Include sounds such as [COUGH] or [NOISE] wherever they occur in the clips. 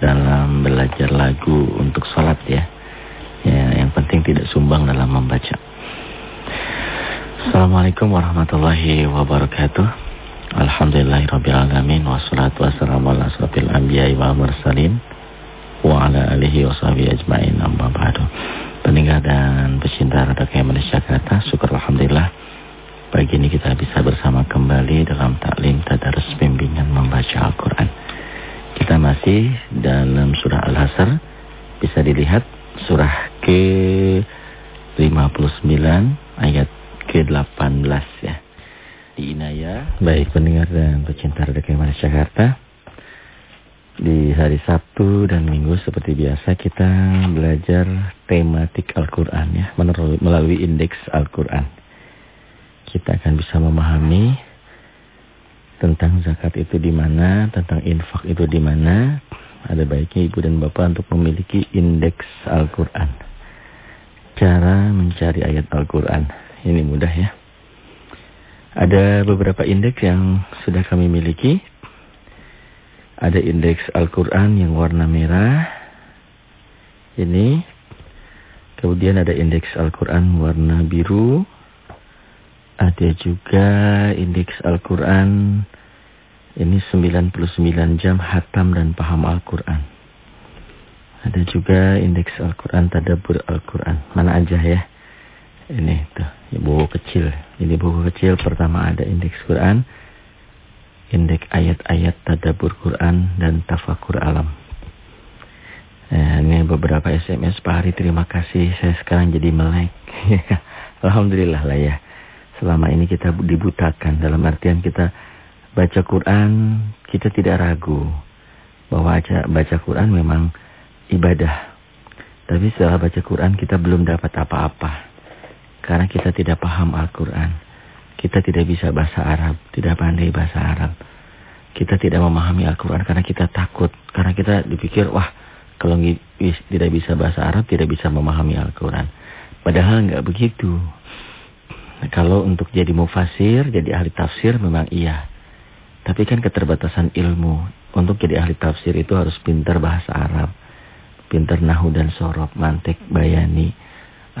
dalam belajar lagu untuk sholat ya. Ya, yang penting tidak sumbang dalam membaca. Assalamualaikum warahmatullahi wabarakatuh. Alhamdulillahirrabbilalamin Wassalatu wassalamu ala asrafil anbiya wa mursalin Wa ala alihi wa sahbihi ajma'in amma ba'du Peninggal dan pecinta Radaka Malaysia Jakarta Syukur Alhamdulillah Pagi ini kita bisa bersama kembali dalam taklim tadarus bimbingan membaca Al-Quran Kita masih dalam surah Al-Hasr Bisa dilihat surah ke-59 ayat ke-18 ya. Di Inaya, baik pendengar dan pecinta Radio Malaysia Jakarta. Di hari Sabtu dan Minggu seperti biasa kita belajar tematik Al-Quran ya, melalui indeks Al-Quran. Kita akan bisa memahami tentang zakat itu di mana, tentang infak itu di mana. Ada baiknya ibu dan bapak untuk memiliki indeks Al-Quran. Cara mencari ayat Al-Quran. Ini mudah ya. Ada beberapa indeks yang sudah kami miliki. Ada indeks Al-Quran yang warna merah. Ini. Kemudian ada indeks Al-Quran warna biru. Ada juga indeks Al-Quran. Ini 99 jam hatam dan paham Al-Quran. Ada juga indeks Al-Quran, tadabur Al-Quran. Mana aja ya. Ini tuh, ya, buku kecil. Ini buku kecil pertama ada indeks Quran, indeks ayat-ayat tadabur Quran dan tafakur alam. Nah, ini beberapa SMS Pak Hari terima kasih saya sekarang jadi melek. [LAUGHS] Alhamdulillah lah ya. Selama ini kita dibutakan dalam artian kita baca Quran kita tidak ragu bahwa baca, baca Quran memang ibadah. Tapi setelah baca Quran kita belum dapat apa-apa. Karena kita tidak paham Al-Quran. Kita tidak bisa bahasa Arab. Tidak pandai bahasa Arab. Kita tidak memahami Al-Quran karena kita takut. Karena kita dipikir, wah kalau tidak bisa bahasa Arab, tidak bisa memahami Al-Quran. Padahal nggak begitu. Kalau untuk jadi mufasir, jadi ahli tafsir memang iya. Tapi kan keterbatasan ilmu. Untuk jadi ahli tafsir itu harus pintar bahasa Arab. Pintar nahu dan sorok, mantek, bayani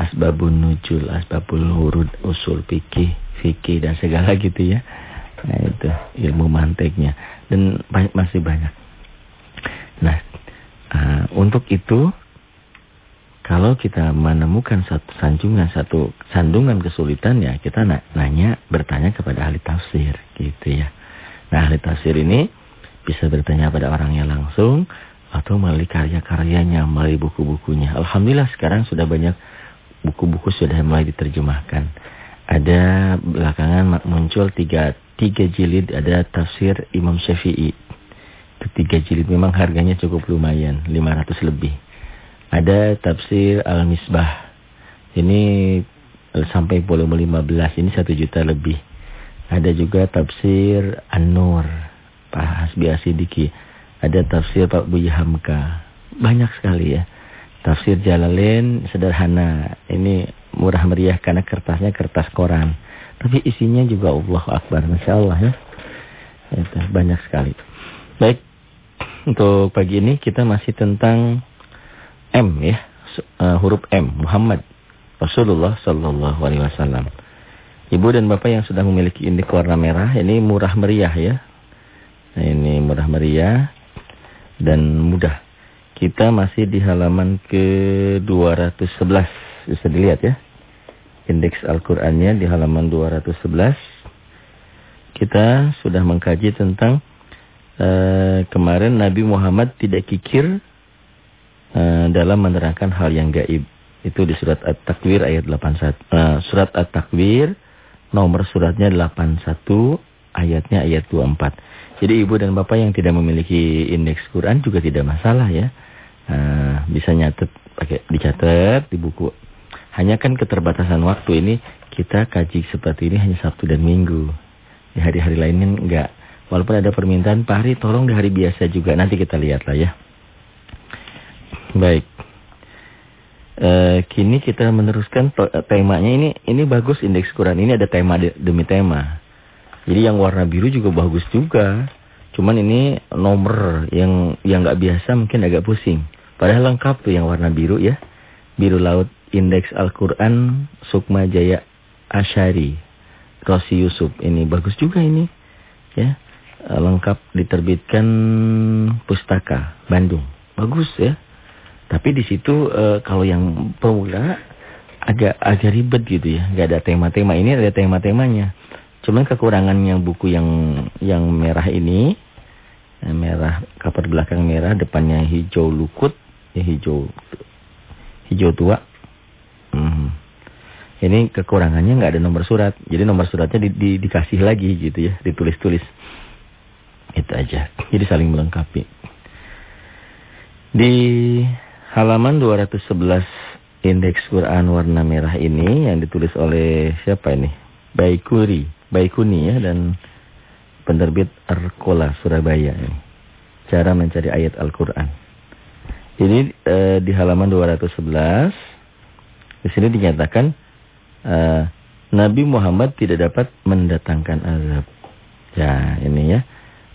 asbabun nujul, asbabul hurud, usul fikih, fikih dan segala gitu ya. Nah itu ilmu manteknya dan banyak masih banyak. Nah uh, untuk itu kalau kita menemukan satu sanjungan satu sandungan kesulitan ya kita nanya bertanya kepada ahli tafsir gitu ya. Nah ahli tafsir ini bisa bertanya pada orangnya langsung atau melalui karya-karyanya, melalui buku-bukunya. Alhamdulillah sekarang sudah banyak buku-buku sudah mulai diterjemahkan. Ada belakangan muncul tiga, tiga jilid, ada tafsir Imam Syafi'i. Itu tiga jilid, memang harganya cukup lumayan, 500 lebih. Ada tafsir Al-Misbah. Ini sampai volume 15, ini satu juta lebih. Ada juga tafsir An-Nur, Pak Hasbi Asidiki. Ada tafsir Pak Buya Hamka. Banyak sekali ya. Tafsir Jalalain sederhana. Ini murah meriah karena kertasnya kertas koran. Tapi isinya juga Allah Akbar. Masya Allah ya. Itu, banyak sekali. Baik. Untuk pagi ini kita masih tentang M ya. Uh, huruf M. Muhammad. Rasulullah Sallallahu Alaihi Wasallam. Ibu dan bapak yang sudah memiliki indik warna merah. Ini murah meriah ya. Nah, ini murah meriah. Dan mudah. Kita masih di halaman ke-211. Bisa dilihat ya. Indeks Al-Qur'annya di halaman 211. Kita sudah mengkaji tentang uh, kemarin Nabi Muhammad tidak kikir dalam menerangkan hal yang gaib. Itu di surat At-Takwir ayat 81. Uh, eh, surat At-Takwir nomor suratnya 81 ayatnya ayat 24. Jadi ibu dan bapak yang tidak memiliki indeks Quran juga tidak masalah ya. Nah, bisa nyatet pakai dicatat di buku. Hanya kan keterbatasan waktu ini kita kaji seperti ini hanya Sabtu dan Minggu. Di hari-hari lainnya enggak. Walaupun ada permintaan Pak Hari tolong di hari biasa juga. Nanti kita lihat lah ya. Baik. E, kini kita meneruskan temanya ini ini bagus indeks Quran ini ada tema demi tema. Jadi yang warna biru juga bagus juga. Cuman ini nomor yang yang nggak biasa mungkin agak pusing. Padahal lengkap tuh yang warna biru ya. Biru laut Indeks Al-Quran Sukma Jaya Asyari Rosi Yusuf. Ini bagus juga ini. Ya. Lengkap diterbitkan Pustaka Bandung. Bagus ya. Tapi di situ e, kalau yang pemula agak agak ribet gitu ya. Gak ada tema-tema. Ini ada tema-temanya. Cuman kekurangannya buku yang yang merah ini. Merah, kaper belakang merah, depannya hijau lukut ya, hijau hijau tua. Hmm. Ini kekurangannya nggak ada nomor surat. Jadi nomor suratnya di, di, dikasih lagi gitu ya, ditulis-tulis. Itu aja. Jadi saling melengkapi. Di halaman 211 indeks Quran warna merah ini yang ditulis oleh siapa ini? Baikuri, Baikuni ya dan penerbit Arkola Surabaya ini. Cara mencari ayat Al-Qur'an. Ini e, di halaman 211 di sini dinyatakan e, Nabi Muhammad tidak dapat mendatangkan azab. Ya, ini ya.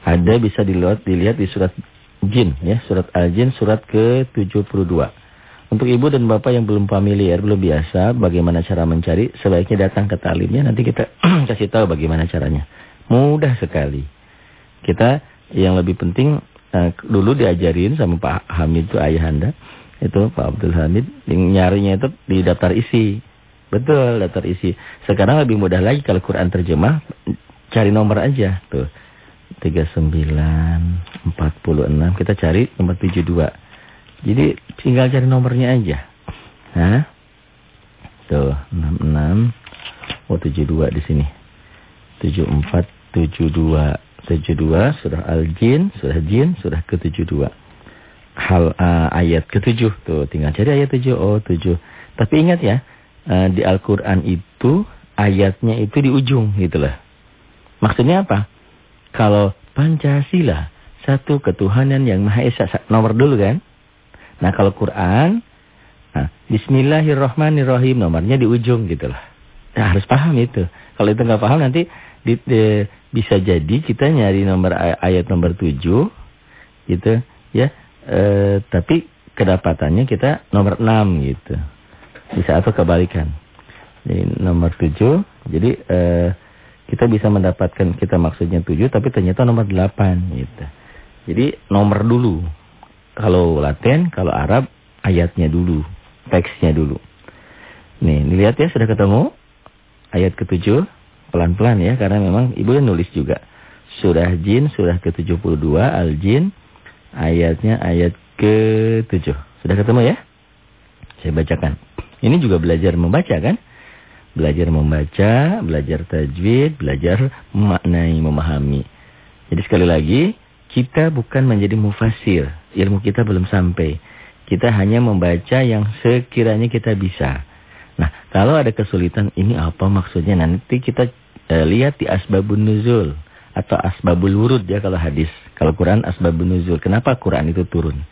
Ada bisa dilihat dilihat di surat Jin ya, surat Al-Jin surat ke-72. Untuk ibu dan bapak yang belum familiar, belum biasa bagaimana cara mencari, sebaiknya datang ke talimnya nanti kita [CLEARS THROAT] kasih tahu bagaimana caranya. Mudah sekali. Kita yang lebih penting Nah, dulu diajarin sama Pak Hamid itu ayah anda, itu Pak Abdul Hamid, yang nyarinya itu di daftar isi. Betul, daftar isi. Sekarang lebih mudah lagi kalau Quran terjemah, cari nomor aja. Tuh, 39, 46, kita cari nomor 72. Jadi tinggal cari nomornya aja. Nah, tuh, 66, oh 72 di sini. 74, 72. 72 surah Al-Jin, surah Jin, surah ke-72. Hal uh, ayat ke-7 tuh tinggal cari ayat 7 oh 7. Tapi ingat ya, uh, di Al-Qur'an itu ayatnya itu di ujung gitu lah. Maksudnya apa? Kalau Pancasila, satu ketuhanan yang Maha Esa nomor dulu kan? Nah, kalau Quran nah, Bismillahirrahmanirrahim nomornya di ujung gitu lah. Nah, harus paham itu. Kalau itu nggak paham nanti di, di, bisa jadi kita nyari nomor ayat nomor 7 gitu ya. E, tapi kedapatannya kita nomor 6 gitu. Bisa atau kebalikan. Jadi nomor 7 jadi e, kita bisa mendapatkan kita maksudnya 7 tapi ternyata nomor 8 gitu. Jadi nomor dulu. Kalau Latin, kalau Arab ayatnya dulu, teksnya dulu. Nih, dilihat ya sudah ketemu ayat ketujuh pelan-pelan ya karena memang ibu nulis juga. Surah Jin surah ke-72 Al-Jin ayatnya ayat ke-7. Sudah ketemu ya? Saya bacakan. Ini juga belajar membaca kan? Belajar membaca, belajar tajwid, belajar memaknai, memahami. Jadi sekali lagi, kita bukan menjadi mufasir. Ilmu kita belum sampai. Kita hanya membaca yang sekiranya kita bisa. Nah, kalau ada kesulitan, ini apa maksudnya? Nanti kita eh, lihat di asbabun nuzul atau asbabul wurud ya kalau hadis. Kalau Quran asbabun nuzul. Kenapa Quran itu turun?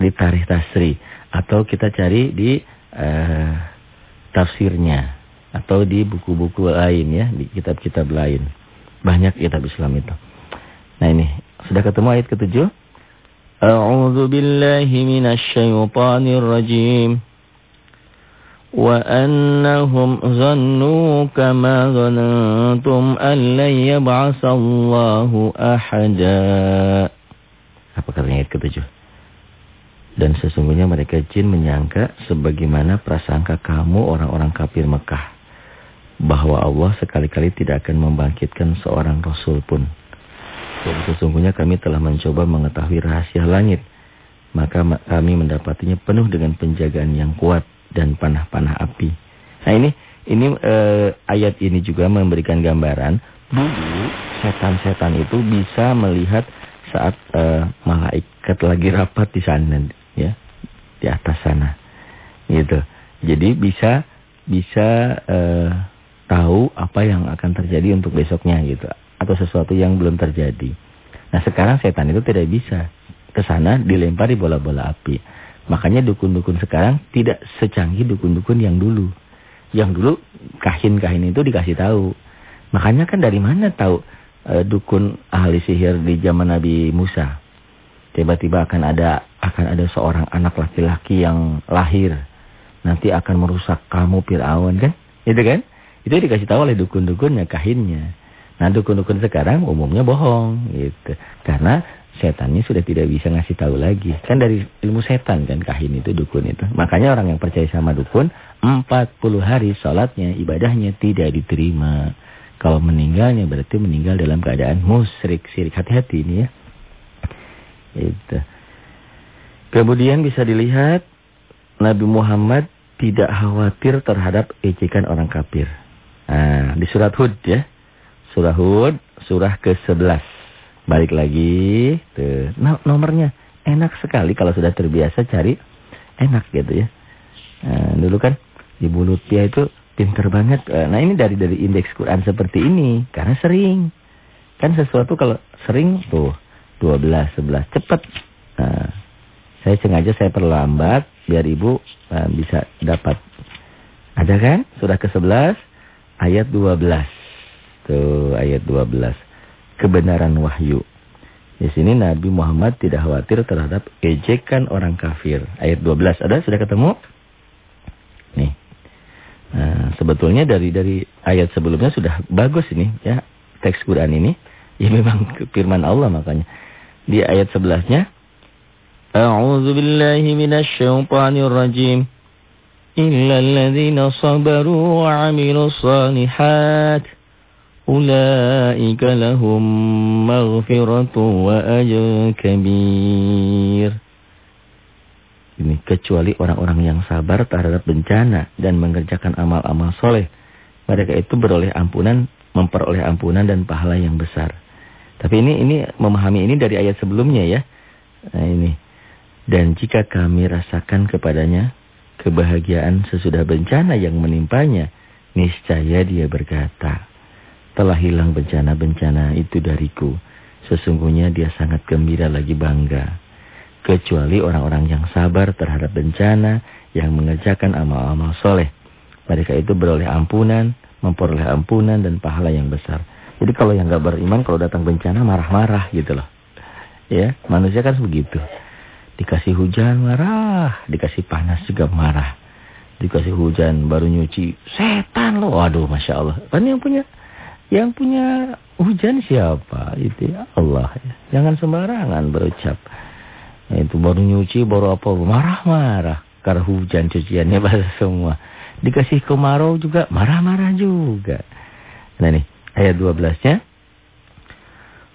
Di tarikh tasri atau kita cari di eh, tafsirnya atau di buku-buku lain ya, di kitab-kitab lain. Banyak kitab Islam itu. Nah ini, sudah ketemu ayat ketujuh? A'udzu billahi minasy syaithanir rajim. Wa annahum zannu kama zanantum an lan yab'atsallahu ahada. Apa katanya ayat ketujuh? Dan sesungguhnya mereka jin menyangka sebagaimana prasangka kamu orang-orang kafir Mekah. Bahwa Allah sekali-kali tidak akan membangkitkan seorang Rasul pun. Dan sesungguhnya kami telah mencoba mengetahui rahasia langit. Maka kami mendapatinya penuh dengan penjagaan yang kuat dan panah-panah api. Nah ini ini eh, ayat ini juga memberikan gambaran dulu setan-setan itu bisa melihat saat eh, malaikat lagi rapat di sana ya di atas sana gitu. Jadi bisa bisa eh, tahu apa yang akan terjadi untuk besoknya gitu atau sesuatu yang belum terjadi. Nah sekarang setan itu tidak bisa ke sana dilempari bola-bola api. Makanya dukun-dukun sekarang tidak secanggih dukun-dukun yang dulu. Yang dulu kahin-kahin itu dikasih tahu. Makanya kan dari mana tahu uh, dukun ahli sihir di zaman Nabi Musa. Tiba-tiba akan ada akan ada seorang anak laki-laki yang lahir nanti akan merusak kamu Firaun kan? Itu kan? Itu dikasih tahu oleh dukun-dukunnya, kahinnya. Nah, dukun-dukun sekarang umumnya bohong gitu. Karena setannya sudah tidak bisa ngasih tahu lagi. Kan dari ilmu setan kan kahin itu dukun itu. Makanya orang yang percaya sama dukun 40 hari sholatnya, ibadahnya tidak diterima. Kalau meninggalnya berarti meninggal dalam keadaan musyrik, syirik. Hati-hati ini ya. Itu. Kemudian bisa dilihat Nabi Muhammad tidak khawatir terhadap ejekan orang kafir. Nah, di surat Hud ya. Surah Hud, surah ke-11. Balik lagi. Tuh. Nah, nomornya enak sekali kalau sudah terbiasa cari. Enak gitu ya. Nah, dulu kan Ibu Lutia itu pinter banget. Nah ini dari dari indeks Quran seperti ini. Karena sering. Kan sesuatu kalau sering tuh 12, 11. Cepat. Nah, saya sengaja saya perlambat biar ibu uh, bisa dapat. Ada kan? Sudah ke-11 ayat 12. Tuh ayat 12. Kebenaran wahyu. Di sini Nabi Muhammad tidak khawatir terhadap ejekan orang kafir. Ayat 12 ada sudah ketemu? Nih. Nah, sebetulnya dari dari ayat sebelumnya sudah bagus ini ya teks Quran ini. [LAUGHS] Ya memang firman Allah makanya. Di ayat 11-nya A'udzu billahi minasy syaithanir rajim. إلا الذين صبروا وعملوا الصالحات أولئك لهم مغفرة وأجر كبير Ini kecuali orang-orang yang sabar terhadap bencana dan mengerjakan amal-amal soleh. Mereka itu beroleh ampunan, memperoleh ampunan dan pahala yang besar. Tapi ini ini memahami ini dari ayat sebelumnya ya. Nah ini. Dan jika kami rasakan kepadanya kebahagiaan sesudah bencana yang menimpanya, niscaya dia berkata, telah hilang bencana-bencana itu dariku. Sesungguhnya dia sangat gembira lagi bangga. Kecuali orang-orang yang sabar terhadap bencana, yang mengerjakan amal-amal soleh. Mereka itu beroleh ampunan, memperoleh ampunan dan pahala yang besar. Jadi kalau yang gak beriman, kalau datang bencana marah-marah gitu loh. Ya, manusia kan begitu. Dikasih hujan marah, dikasih panas juga marah. Dikasih hujan baru nyuci, setan loh. Waduh, Masya Allah. Kan yang punya yang punya hujan siapa? Itu ya Allah. Jangan sembarangan berucap. Nah, itu baru nyuci, baru apa? Marah-marah. Karena hujan cuciannya [LAUGHS] basah semua. Dikasih kemarau juga marah-marah juga. Nah nih, ayat 12-nya.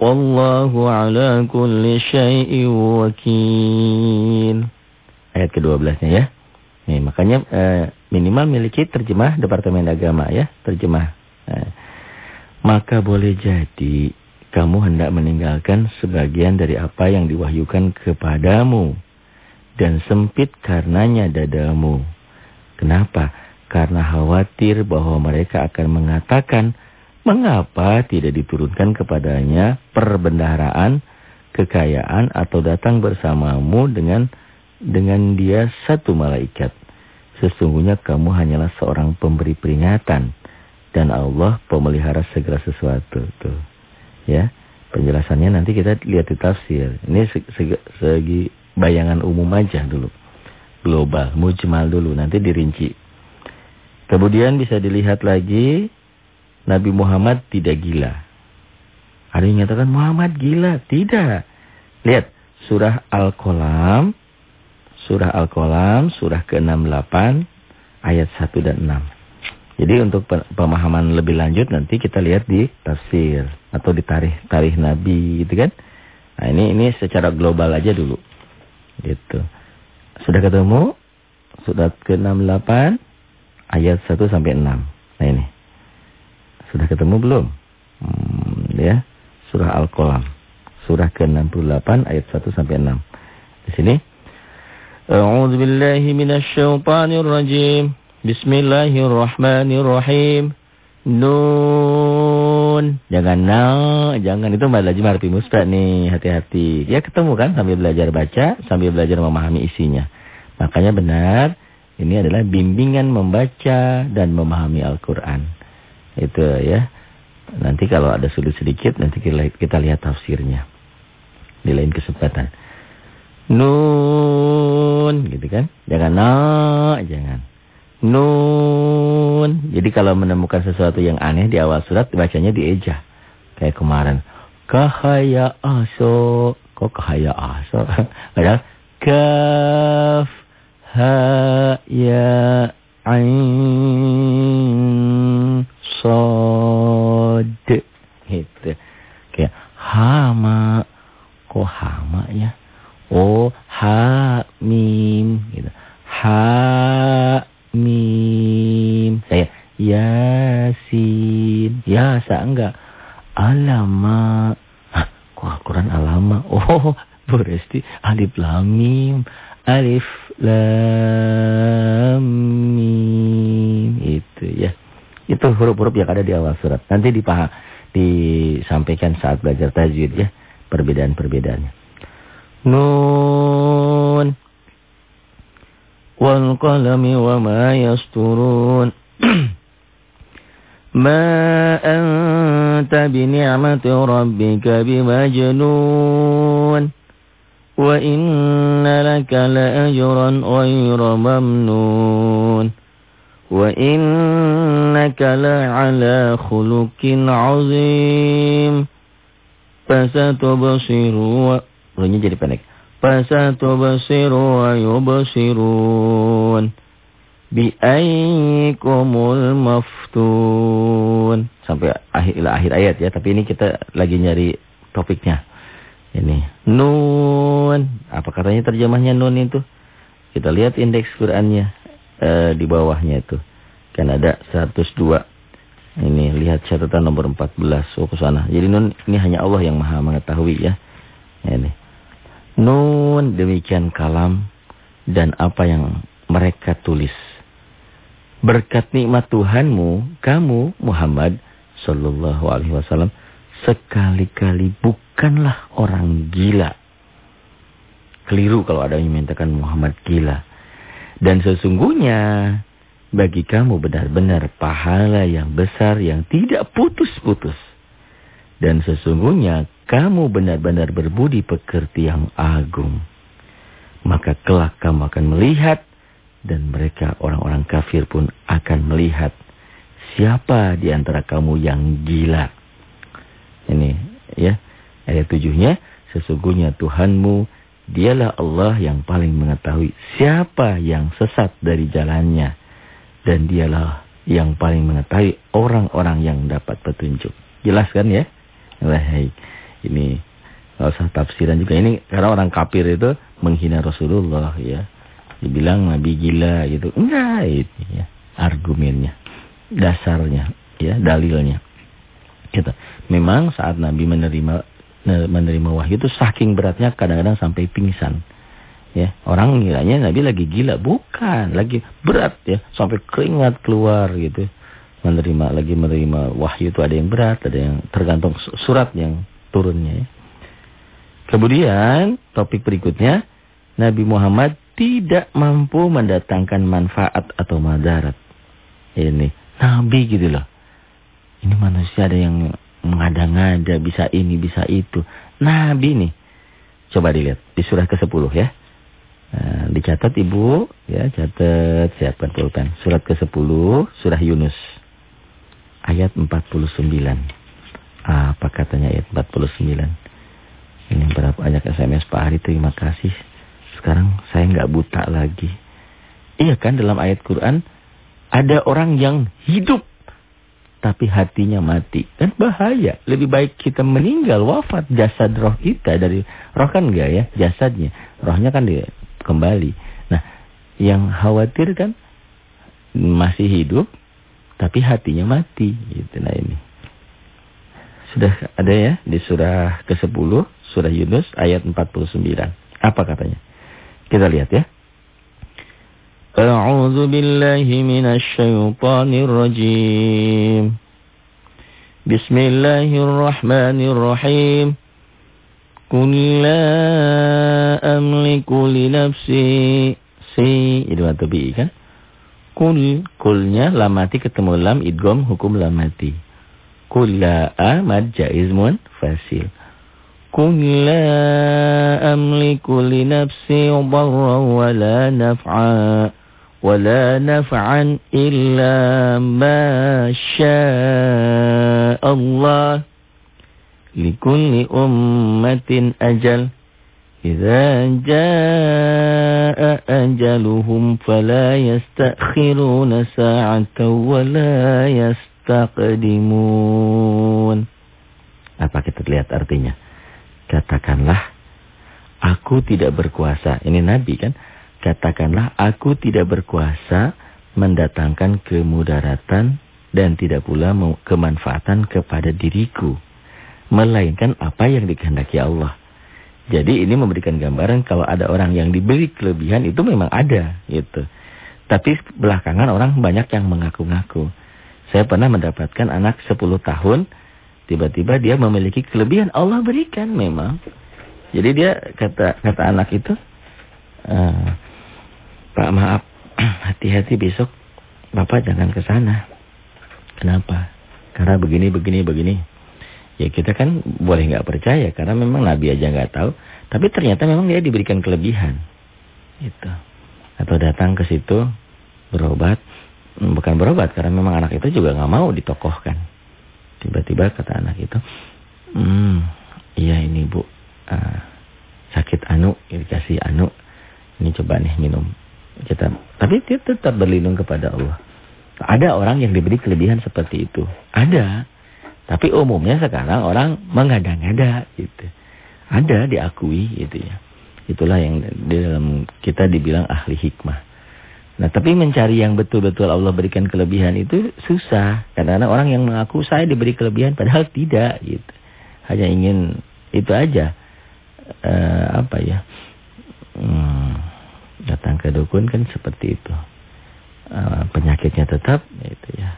Wallahu ala kulli syai'in wakil. Ayat ke-12-nya ya. Nih, makanya eh, minimal miliki terjemah Departemen Agama ya, terjemah. Eh, maka boleh jadi kamu hendak meninggalkan sebagian dari apa yang diwahyukan kepadamu dan sempit karenanya dadamu. Kenapa? Karena khawatir bahwa mereka akan mengatakan Mengapa tidak diturunkan kepadanya perbendaharaan, kekayaan atau datang bersamamu dengan dengan dia satu malaikat? Sesungguhnya kamu hanyalah seorang pemberi peringatan dan Allah pemelihara segala sesuatu. Tuh. Ya. Penjelasannya nanti kita lihat di tafsir. Ini segi, bayangan umum aja dulu. Global, mujmal dulu, nanti dirinci. Kemudian bisa dilihat lagi Nabi Muhammad tidak gila. Ada yang mengatakan Muhammad gila. Tidak. Lihat surah Al-Qalam. Surah Al-Qalam surah ke-68 ayat 1 dan 6. Jadi untuk pemahaman lebih lanjut nanti kita lihat di tafsir atau di tarikh tarikh Nabi gitu kan. Nah, ini ini secara global aja dulu. Gitu. Sudah ketemu? Sudah ke-68 ayat 1 sampai 6. Nah ini. Sudah ketemu belum? Hmm, ya, surah Al-Qalam. surah ke-68 ayat 1 sampai 6. Di sini A'udzu billahi minasyaitonir rajim. Bismillahirrahmanirrahim. Nun. Jangan na, jangan itu mbak lajim harfi musbah nih, hati-hati. Ya ketemu kan sambil belajar baca, sambil belajar memahami isinya. Makanya benar, ini adalah bimbingan membaca dan memahami Al-Qur'an. Itu ya. Nanti kalau ada sulit sedikit nanti kita lihat tafsirnya. Di lain kesempatan. Nun, gitu kan? Jangan na, jangan. Nun. Jadi kalau menemukan sesuatu yang aneh di awal surat, bacanya dieja. Kayak kemarin. Kahaya aso. Kok kahaya aso? [LAUGHS] Padahal kaf ha ya ain sod. Gitu. Kayak hama. Kok hama ya? Oh, ha mim gitu. Ha mim. Saya yasin. Yasa enggak. Alama. Hah, kok Al-Quran alama? Oh, berarti alif lam mim. Alif lam huruf-huruf yang ada di awal surat. Nanti dipaham disampaikan saat belajar tajwid ya, perbedaan-perbedaannya. Nun wal qalami wa ma yasturun [CLEARS THROAT] Ma anta bi ni'mati rabbika bimajnun Wa inna laka la ajran ghayra mamnun Wa innaka la ala khuluqin azim Fasatubsiru Ruhnya jadi pendek. Wa yubsirun. Bi'aikumul maftun. Sampai akhir, akhir ayat ya. Tapi ini kita lagi nyari topiknya. Ini. Nun. Apa katanya terjemahnya nun itu? Kita lihat indeks Qurannya. Eh, di bawahnya itu. Kan ada 102. Ini lihat catatan nomor 14. Oh ke sana. Jadi nun ini hanya Allah yang maha mengetahui ya. Ini. Nun demikian kalam dan apa yang mereka tulis. Berkat nikmat Tuhanmu, kamu Muhammad Sallallahu Alaihi Wasallam sekali-kali bukanlah orang gila. Keliru kalau ada yang memintakan Muhammad gila. Dan sesungguhnya bagi kamu benar-benar pahala yang besar yang tidak putus-putus. Dan sesungguhnya kamu benar-benar berbudi pekerti yang agung. Maka kelak kamu akan melihat dan mereka orang-orang kafir pun akan melihat siapa di antara kamu yang gila. Ini ya ayat tujuhnya sesungguhnya Tuhanmu dialah Allah yang paling mengetahui siapa yang sesat dari jalannya dan dialah yang paling mengetahui orang-orang yang dapat petunjuk. Jelas kan ya? Baik. Ini nggak usah tafsiran juga. Ini karena orang kafir itu menghina Rasulullah ya. Dibilang Nabi gila gitu. Enggak itu ya. Argumennya. Dasarnya ya, dalilnya. Gitu. Memang saat Nabi menerima menerima wahyu itu saking beratnya kadang-kadang sampai pingsan. Ya, orang ngiranya Nabi lagi gila, bukan, lagi berat ya, sampai keringat keluar gitu. Menerima lagi menerima wahyu itu ada yang berat, ada yang tergantung surat yang turunnya. Ya. Kemudian topik berikutnya, Nabi Muhammad tidak mampu mendatangkan manfaat atau madarat. Ini Nabi gitu loh. Ini manusia ada yang mengada-ngada, bisa ini, bisa itu. Nabi nih. Coba dilihat di surah ke-10 ya. Nah, dicatat Ibu, ya, catat, siapkan pulpen. Surat ke-10, surah Yunus. Ayat 49. Apa katanya ayat 49? Ini berapa banyak SMS Pak Hari, terima kasih. Sekarang saya nggak buta lagi. Iya kan dalam ayat Quran ada orang yang hidup tapi hatinya mati. Kan bahaya. Lebih baik kita meninggal wafat jasad roh kita dari roh kan enggak ya jasadnya. Rohnya kan dia kembali. Nah, yang khawatir kan masih hidup tapi hatinya mati gitu nah ini. Sudah ada ya di surah ke-10, surah Yunus ayat 49. Apa katanya? Kita lihat ya. A'udzu billahi minasy syaithanir rajim. Bismillahirrahmanirrahim. Qul la amliku li nafsi si itu atau bi kan? Kul kulnya lamati ketemu lam idgom hukum lamati. Kulla amad jaizmun fasil. Kulla amliku li nafsi darra wa la naf'a wa la naf'an illa ma Allah. Likulli ummatin ajal. إذا جاء أجلهم فلا يستأخرون ساعة ولا يستقدمون Apa kita lihat artinya? Katakanlah, aku tidak berkuasa. Ini Nabi kan? Katakanlah, aku tidak berkuasa mendatangkan kemudaratan dan tidak pula kemanfaatan kepada diriku. Melainkan apa yang dikehendaki Allah. Jadi ini memberikan gambaran kalau ada orang yang diberi kelebihan itu memang ada gitu. Tapi belakangan orang banyak yang mengaku-ngaku. Saya pernah mendapatkan anak 10 tahun tiba-tiba dia memiliki kelebihan Allah berikan memang. Jadi dia kata kata anak itu uh, Pak maaf [CLEARS THROAT] hati-hati besok Bapak jangan ke sana. Kenapa? Karena begini begini begini. Ya kita kan boleh nggak percaya karena memang Nabi aja nggak tahu. Tapi ternyata memang dia diberikan kelebihan. Itu. Atau datang ke situ berobat. Hmm, bukan berobat karena memang anak itu juga nggak mau ditokohkan. Tiba-tiba kata anak itu. Hmm, iya ini bu. Uh, sakit anu. Dikasih anu. Ini coba nih minum. Kita, tapi dia tetap berlindung kepada Allah. Ada orang yang diberi kelebihan seperti itu. Ada. Tapi umumnya sekarang orang mengada-ngada gitu. Ada diakui gitu ya. Itulah yang di dalam kita dibilang ahli hikmah. Nah, tapi mencari yang betul-betul Allah berikan kelebihan itu susah. Karena orang yang mengaku saya diberi kelebihan padahal tidak gitu. Hanya ingin itu aja. Uh, apa ya? Hmm, datang ke dukun kan seperti itu. Uh, penyakitnya tetap itu ya.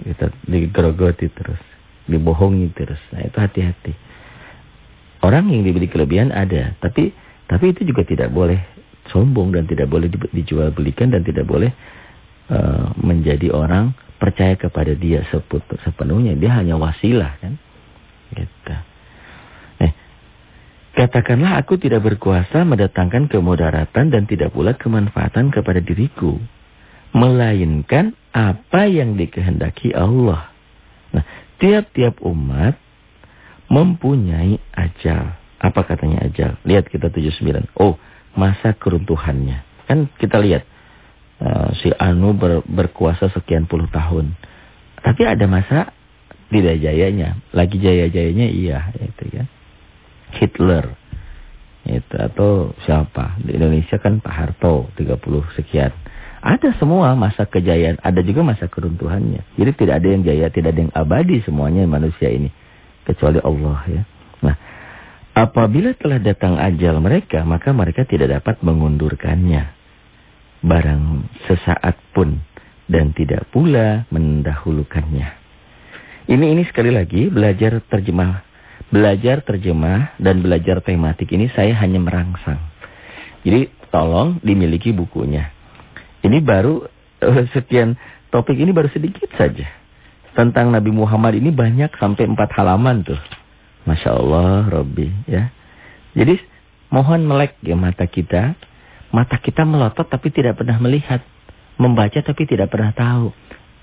Kita digerogoti terus dibohongi terus. Nah, itu hati-hati. Orang yang diberi kelebihan ada, tapi tapi itu juga tidak boleh sombong dan tidak boleh dijual belikan dan tidak boleh uh, menjadi orang percaya kepada dia sepenuhnya. Dia hanya wasilah kan. Gitu. Eh, katakanlah aku tidak berkuasa mendatangkan kemudaratan dan tidak pula kemanfaatan kepada diriku. Melainkan apa yang dikehendaki Allah. Nah, Tiap-tiap umat mempunyai ajal. Apa katanya ajal? Lihat kita 79. Oh, masa keruntuhannya. Kan kita lihat. Uh, si Anu ber, berkuasa sekian puluh tahun. Tapi ada masa tidak jayanya. Lagi jaya-jayanya iya. Itu kan. Hitler. Itu, atau siapa? Di Indonesia kan Pak Harto 30 sekian. Ada semua masa kejayaan, ada juga masa keruntuhannya. Jadi tidak ada yang jaya, tidak ada yang abadi semuanya manusia ini. Kecuali Allah ya. Nah, apabila telah datang ajal mereka, maka mereka tidak dapat mengundurkannya. Barang sesaat pun. Dan tidak pula mendahulukannya. Ini ini sekali lagi belajar terjemah. Belajar terjemah dan belajar tematik ini saya hanya merangsang. Jadi tolong dimiliki bukunya. Ini baru uh, sekian topik ini baru sedikit saja. Tentang Nabi Muhammad ini banyak sampai empat halaman tuh. Masya Allah, Robby. Ya. Jadi mohon melek ya mata kita. Mata kita melotot tapi tidak pernah melihat. Membaca tapi tidak pernah tahu.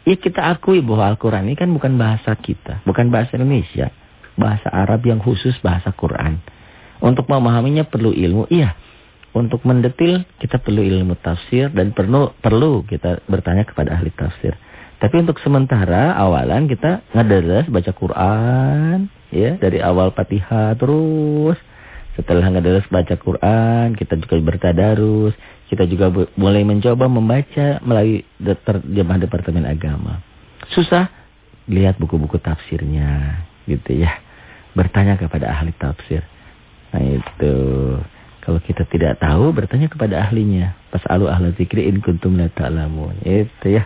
Ya kita akui bahwa Al-Quran ini kan bukan bahasa kita. Bukan bahasa Indonesia. Bahasa Arab yang khusus bahasa Quran. Untuk memahaminya perlu ilmu. Iya. Untuk mendetil kita perlu ilmu tafsir dan perlu perlu kita bertanya kepada ahli tafsir. Tapi untuk sementara awalan kita ngadalas baca Quran ya dari awal Fatihah terus setelah ngadalas baca Quran kita juga bertadarus, kita juga mulai mencoba membaca melalui terjemah Departemen Agama. Susah lihat buku-buku tafsirnya gitu ya. bertanya kepada ahli tafsir. Nah itu kalau kita tidak tahu bertanya kepada ahlinya. Pas alu ahla zikri in kuntum la ta'lamun. Itu ya.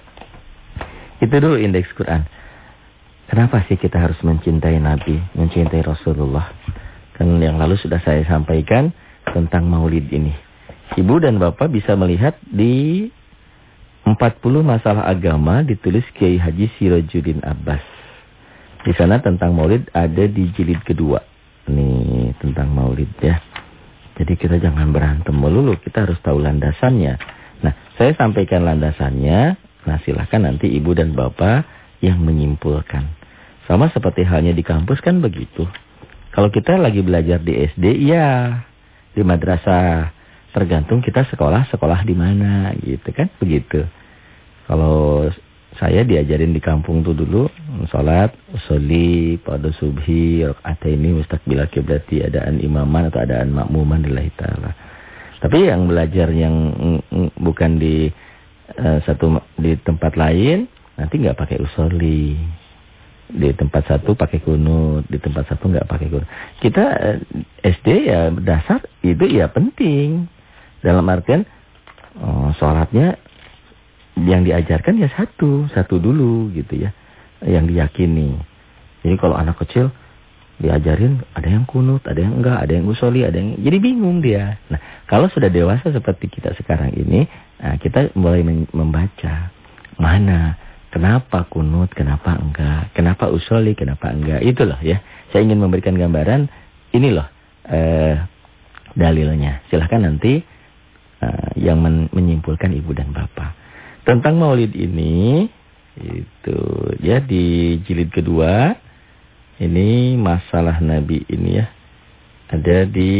Itu dulu indeks Quran. Kenapa sih kita harus mencintai Nabi, mencintai Rasulullah? Kan yang lalu sudah saya sampaikan tentang maulid ini. Ibu dan Bapak bisa melihat di 40 masalah agama ditulis Kiai Haji Sirojudin Abbas. Di sana tentang maulid ada di jilid kedua. Nih tentang maulid ya. Jadi kita jangan berantem melulu, kita harus tahu landasannya. Nah, saya sampaikan landasannya. Nah, silahkan nanti ibu dan bapak yang menyimpulkan. Sama seperti halnya di kampus kan begitu. Kalau kita lagi belajar di SD, ya di madrasah. Tergantung kita sekolah, sekolah di mana gitu kan, begitu. Kalau saya diajarin di kampung tuh dulu sholat usolli pada subhi rakaat ini mustaqbil kiblati adaan imaman atau adaan makmuman lillahi taala. Tapi yang belajar yang bukan di uh, satu di tempat lain nanti nggak pakai usolli. Di tempat satu pakai kunut, di tempat satu nggak pakai kunut. Kita eh, SD ya dasar itu ya penting. Dalam artian oh, sholatnya yang diajarkan ya satu, satu dulu gitu ya. Yang diyakini. Jadi kalau anak kecil diajarin ada yang kunut, ada yang enggak, ada yang usoli, ada yang jadi bingung dia. Nah, kalau sudah dewasa seperti kita sekarang ini, nah kita mulai membaca mana kenapa kunut, kenapa enggak, kenapa usoli, kenapa enggak. Itulah ya. Saya ingin memberikan gambaran ini loh eh, dalilnya. Silahkan nanti eh, yang men menyimpulkan ibu dan bapak. Tentang maulid ini, itu ya di jilid kedua, ini masalah Nabi ini ya. Ada di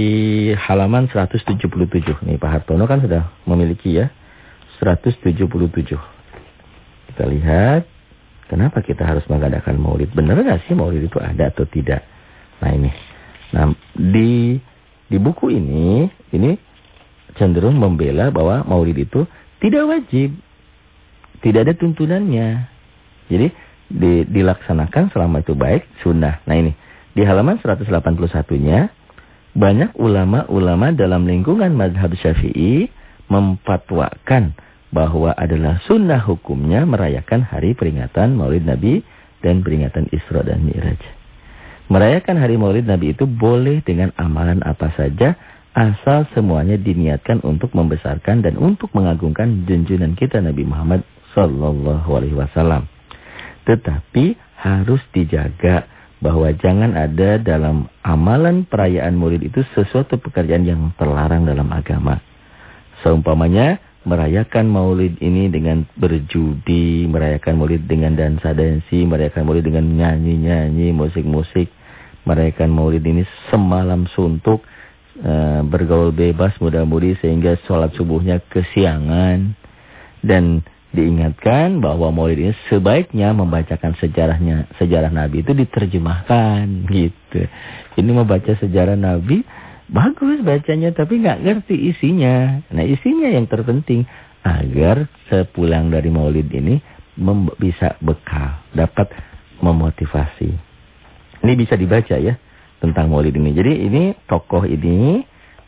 halaman 177. Nih Pak Hartono kan sudah memiliki ya. 177. Kita lihat. Kenapa kita harus mengadakan maulid? Benar nggak sih maulid itu ada atau tidak? Nah ini. Nah di di buku ini, ini cenderung membela bahwa maulid itu tidak wajib. Tidak ada tuntunannya. Jadi di, dilaksanakan selama itu baik, sunnah. Nah ini, di halaman 181-nya, banyak ulama-ulama dalam lingkungan madhab syafi'i mempatwakan bahwa adalah sunnah hukumnya merayakan hari peringatan maulid Nabi dan peringatan Isra dan Mi'raj. Merayakan hari maulid Nabi itu boleh dengan amalan apa saja asal semuanya diniatkan untuk membesarkan dan untuk mengagungkan junjungan kita Nabi Muhammad Sallallahu Alaihi Wasallam. Tetapi harus dijaga bahwa jangan ada dalam amalan perayaan maulid itu sesuatu pekerjaan yang terlarang dalam agama. Seumpamanya merayakan maulid ini dengan berjudi, merayakan maulid dengan dansa-dansi, merayakan maulid dengan nyanyi-nyanyi, musik-musik, merayakan maulid ini semalam suntuk, uh, bergaul bebas mudah-mudi sehingga sholat subuhnya kesiangan dan diingatkan bahwa maulid ini sebaiknya membacakan sejarahnya sejarah Nabi itu diterjemahkan gitu. Ini membaca sejarah Nabi bagus bacanya tapi nggak ngerti isinya. Nah isinya yang terpenting agar sepulang dari maulid ini bisa bekal, dapat memotivasi. Ini bisa dibaca ya tentang maulid ini. Jadi ini tokoh ini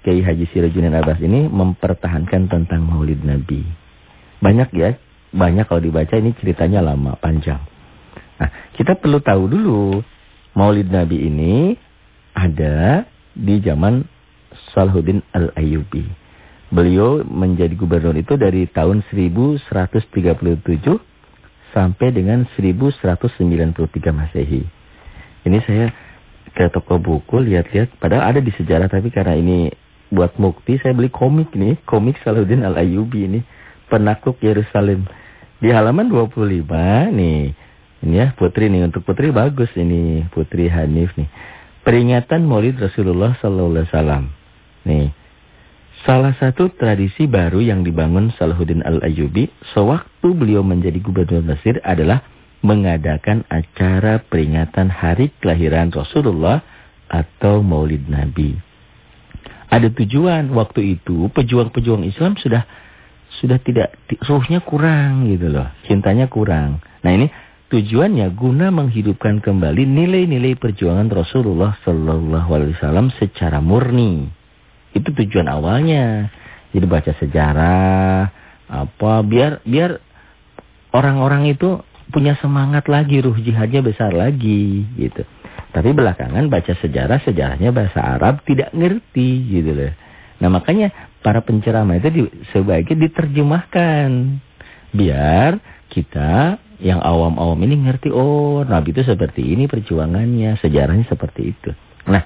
Kiai Haji Sirajuddin Abbas ini mempertahankan tentang maulid Nabi. Banyak ya banyak kalau dibaca ini ceritanya lama, panjang. Nah, kita perlu tahu dulu Maulid Nabi ini ada di zaman Salahuddin Al-Ayyubi. Beliau menjadi gubernur itu dari tahun 1137 sampai dengan 1193 Masehi. Ini saya ke toko buku lihat-lihat padahal ada di sejarah tapi karena ini buat mukti saya beli komik nih, komik Salahuddin Al-Ayyubi ini penakluk Yerusalem. Di halaman 25 nih. Ini ya putri nih untuk putri bagus ini Putri Hanif nih. Peringatan Maulid Rasulullah sallallahu alaihi wasallam. Nih. Salah satu tradisi baru yang dibangun Salahuddin Al-Ayyubi sewaktu beliau menjadi gubernur Mesir adalah mengadakan acara peringatan hari kelahiran Rasulullah atau Maulid Nabi. Ada tujuan waktu itu pejuang-pejuang Islam sudah sudah tidak ruhnya kurang gitu loh, cintanya kurang. Nah ini tujuannya guna menghidupkan kembali nilai-nilai perjuangan Rasulullah Sallallahu Alaihi Wasallam secara murni. Itu tujuan awalnya. Jadi baca sejarah apa biar biar orang-orang itu punya semangat lagi, ruh jihadnya besar lagi gitu. Tapi belakangan baca sejarah, sejarahnya bahasa Arab tidak ngerti gitu loh. Nah makanya para penceramah itu di, sebaiknya diterjemahkan. Biar kita yang awam-awam ini ngerti, oh Nabi itu seperti ini perjuangannya, sejarahnya seperti itu. Nah,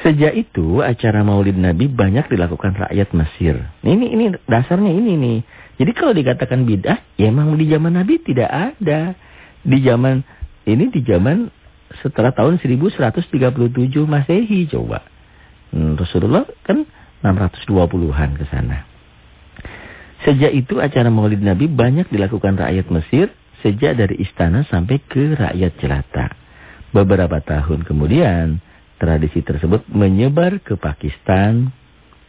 sejak itu acara Maulid Nabi banyak dilakukan rakyat Mesir. Ini ini dasarnya ini nih. Jadi kalau dikatakan bid'ah, ya memang di zaman Nabi tidak ada. Di zaman ini di zaman setelah tahun 1137 Masehi coba. Hmm, Rasulullah kan 620-an ke sana. Sejak itu acara Maulid Nabi banyak dilakukan rakyat Mesir sejak dari istana sampai ke rakyat jelata. Beberapa tahun kemudian tradisi tersebut menyebar ke Pakistan,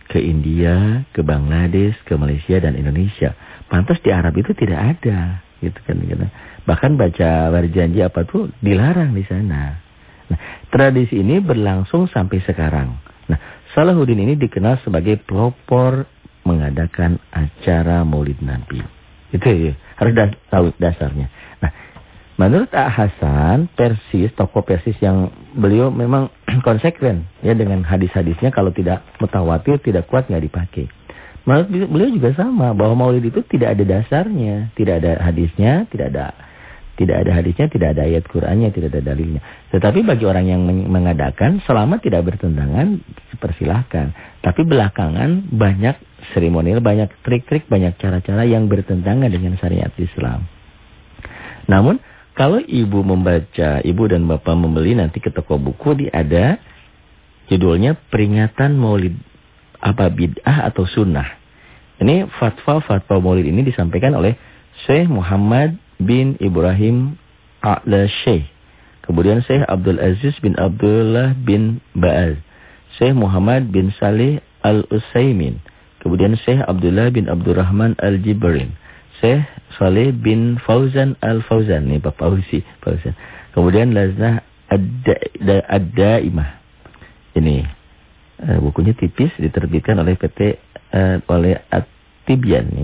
ke India, ke Bangladesh, ke Malaysia dan Indonesia. Pantas di Arab itu tidak ada, gitu kan. Gitu. Bahkan baca berjanji apa tuh dilarang di sana. Nah, tradisi ini berlangsung sampai sekarang. Nah, Salahuddin ini dikenal sebagai pelopor mengadakan acara Maulid Nabi. Itu ya, harus das tahu dasarnya. Nah, menurut A. Hasan, Persis, tokoh Persis yang beliau memang [CLEARS THROAT] konsekuen ya dengan hadis-hadisnya kalau tidak mutawatir, tidak kuat nggak dipakai. Menurut beliau juga sama bahwa Maulid itu tidak ada dasarnya, tidak ada hadisnya, tidak ada tidak ada hadisnya, tidak ada ayat Qur'annya, tidak ada dalilnya. Tetapi bagi orang yang mengadakan, selama tidak bertentangan, persilahkan. Tapi belakangan banyak seremonial, banyak trik-trik, banyak cara-cara yang bertentangan dengan syariat Islam. Namun, kalau ibu membaca, ibu dan bapak membeli nanti ke toko buku, di ada judulnya Peringatan Maulid apa bid'ah atau sunnah. Ini fatwa-fatwa maulid ini disampaikan oleh Syekh Muhammad bin Ibrahim A'la Syekh. Kemudian Syekh Abdul Aziz bin Abdullah bin Ba'az. Syekh Muhammad bin Saleh Al-Usaimin. Kemudian Syekh Abdullah bin Abdurrahman Al-Jibrin. Syekh Saleh bin Fauzan Al-Fauzan. Ini Bapak Fauzi. Fauzan. Kemudian Laznah Ad-Daimah. Ini uh, bukunya tipis diterbitkan oleh PT uh, eh, oleh At-Tibyan.